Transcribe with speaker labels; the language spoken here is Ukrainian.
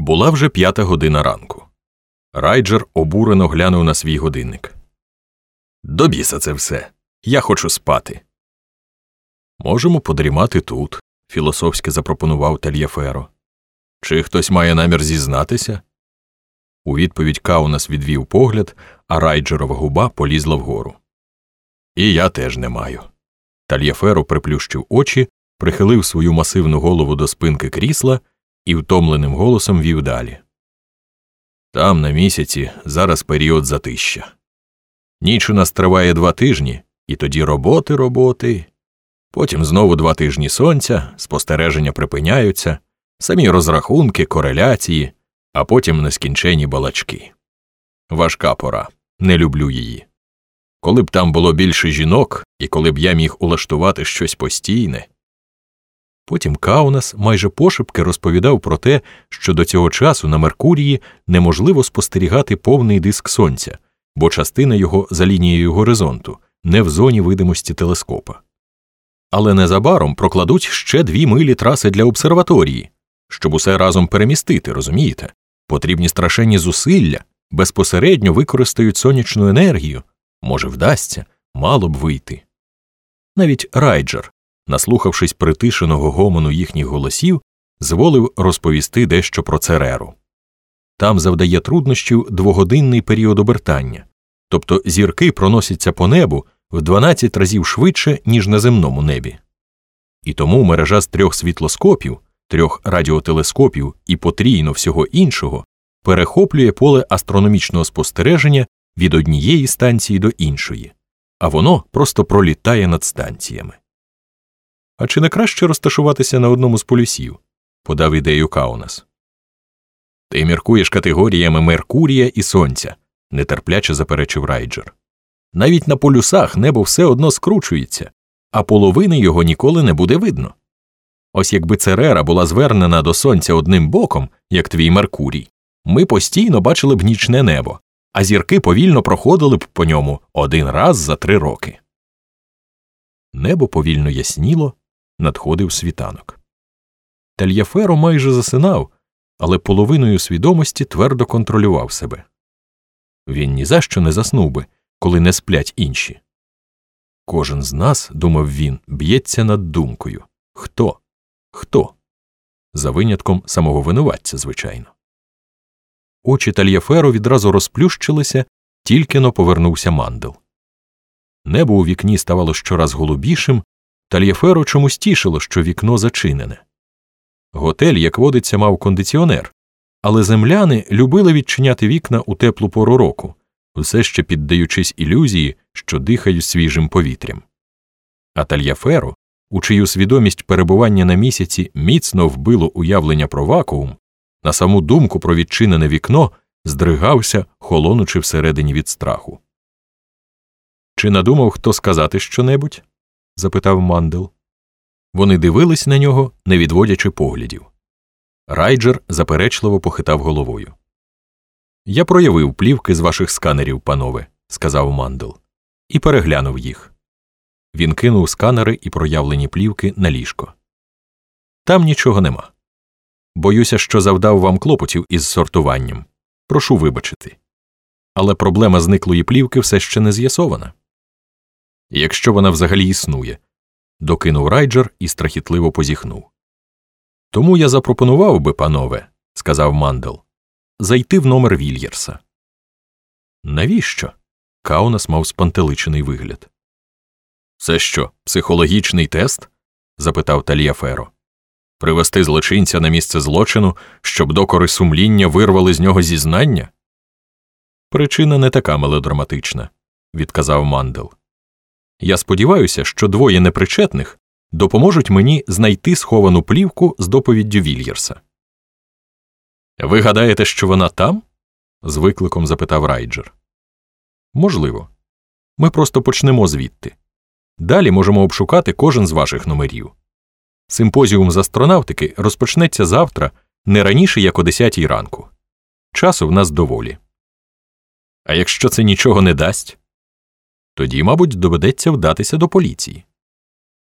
Speaker 1: Була вже п'ята година ранку. Райджер обурено глянув на свій годинник. До біса це все. Я хочу спати. Можемо подрімати тут, філософськи запропонував Тальяферо. Чи хтось має намір зізнатися? У відповідь Каунас відвів погляд, а райджерова губа полізла вгору. І я теж не маю. Тальяферо приплющив очі, прихилив свою масивну голову до спинки крісла і втомленим голосом вів далі. Там, на місяці, зараз період затища. Ніч у нас триває два тижні, і тоді роботи, роботи. Потім знову два тижні сонця, спостереження припиняються, самі розрахунки, кореляції, а потім нескінчені балачки. Важка пора, не люблю її. Коли б там було більше жінок, і коли б я міг улаштувати щось постійне. Потім Каунас майже пошепки розповідав про те, що до цього часу на Меркурії неможливо спостерігати повний диск сонця, бо частина його за лінією горизонту, не в зоні видимості телескопа. Але незабаром прокладуть ще дві милі траси для обсерваторії, щоб усе разом перемістити, розумієте? Потрібні страшенні зусилля, безпосередньо використають сонячну енергію. Може, вдасться, мало б вийти. Навіть райджер, наслухавшись притишеного гомону їхніх голосів, зволив розповісти дещо про цереру. Там завдає труднощів двогодинний період обертання, тобто зірки проносяться по небу в 12 разів швидше, ніж на земному небі. І тому мережа з трьох світлоскопів, трьох радіотелескопів і потрійно всього іншого перехоплює поле астрономічного спостереження від однієї станції до іншої, а воно просто пролітає над станціями. А чи не краще розташуватися на одному з полюсів? подав ідею Каунас. Ти міркуєш категоріями Меркурія і Сонця, нетерпляче заперечив Райджер. Навіть на полюсах небо все одно скручується, а половини його ніколи не буде видно. Ось якби Церера була звернена до сонця одним боком, як твій Меркурій, ми постійно бачили б нічне небо, а зірки повільно проходили б по ньому один раз за три роки. Небо повільно ясніло, надходив світанок. Тельяферо майже засинав, але половиною свідомості твердо контролював себе. Він ні за що не заснув би, коли не сплять інші. Кожен з нас, думав він, б'ється над думкою хто? Хто? За винятком самого винуватця, звичайно. Очі Тальяферо відразу розплющилися, тільки но повернувся мандел. Небо у вікні ставало щораз голубішим, Тальяферо чомусь тішило, що вікно зачинене. Готель, як водиться, мав кондиціонер, але земляни любили відчиняти вікна у теплу пору року, все ще піддаючись ілюзії, що дихають свіжим повітрям. А Тальяферо, у чию свідомість перебування на місяці міцно вбило уявлення про вакуум, на саму думку про відчинене вікно здригався, холонучи всередині від страху. Чи надумав хто сказати щонебудь? Запитав мандел. Вони дивились на нього, не відводячи поглядів. Райджер заперечливо похитав головою. Я проявив плівки з ваших сканерів, панове, сказав мандел, і переглянув їх. Він кинув сканери і проявлені плівки на ліжко. Там нічого нема. Боюся, що завдав вам клопотів із сортуванням. Прошу вибачити. Але проблема зниклої плівки все ще не з'ясована. Якщо вона взагалі існує, докинув райджер і страхітливо позіхнув. Тому я запропонував би, панове, сказав мандел, зайти в номер Вільєрса. Навіщо? Каунас мав спантеличений вигляд. Це що, психологічний тест? запитав Таліаферо. Привести злочинця на місце злочину, щоб докори сумління вирвали з нього зізнання? Причина не така мелодраматична, відказав мандел. Я сподіваюся, що двоє непричетних допоможуть мені знайти сховану плівку з доповіддю Вільєрса. Ви гадаєте, що вона там? з викликом запитав Райджер. Можливо. Ми просто почнемо звідти. Далі можемо обшукати кожен з ваших номерів. Симпозіум з астронавтики розпочнеться завтра не раніше, як о 10 ранку. Часу в нас доволі. А якщо це нічого не дасть, тоді, мабуть, доведеться вдатися до поліції.